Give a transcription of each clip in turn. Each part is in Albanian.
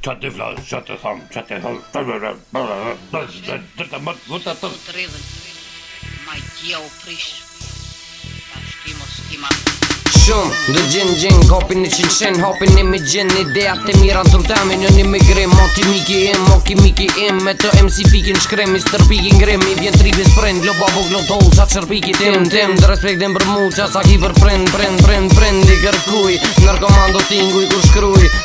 Qa të flasë, qa të thamë, qa të thamë, qa të thamë, qa të thamë, qa të thamë, qa të thamë, qa të thamë, qa të Të ma i tja u prishë, shkimo s'kima. Shumë, dë gjenë gjenë, kopi në qenë qenë, hopi me gjenë, në ideja të mira të tëmë, Një në me gremë, o miki em, o ki miki em, me të MC pikin shkrem, së tërpikin gremi, i vjen tribi së globa po glo do, sa të shërpiki temë, temë, dë respekt dhe më qa sa ki për i kërkuj, tingu i kur shkruj,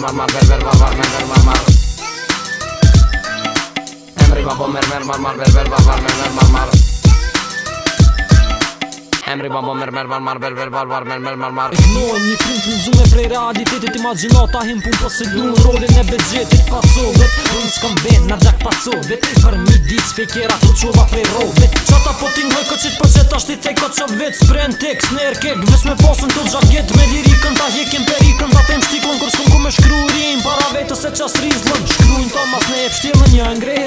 mama ver ver va var ver mama Emri babo mer mer mar mar ver ver va mer mer ver mama Emri babo mer mer mar mar ver ver va mer mer ver mama Ignoj një frikë në zume prej realitetit Imaginata him pun po se du në rodin e bezjetit s'kom ben, na gjak paco Vete për mi dit, s'fejkjera të quva prej rove Qata po ti ngoj këqit për që t'ashti thej këtë qo vec Spren tek, s'ner kek, me posën të gjaket Me lirikën ta kem për ikën Va tem shtiklën kur ku me shkru rin Para vetës e qas rizlën Shkruin tomas ne e pështilën një ngrej